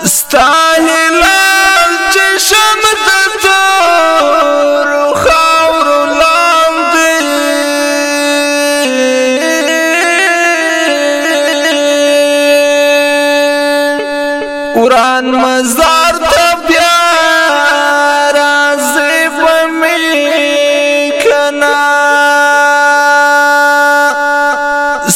ستا هلال چې شم د تور خاور لاندې وران مزار ته بیا راځي په مې کنا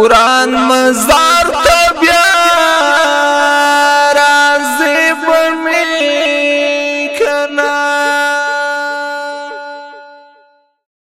وران مزار ته بیا راځي بمې کنا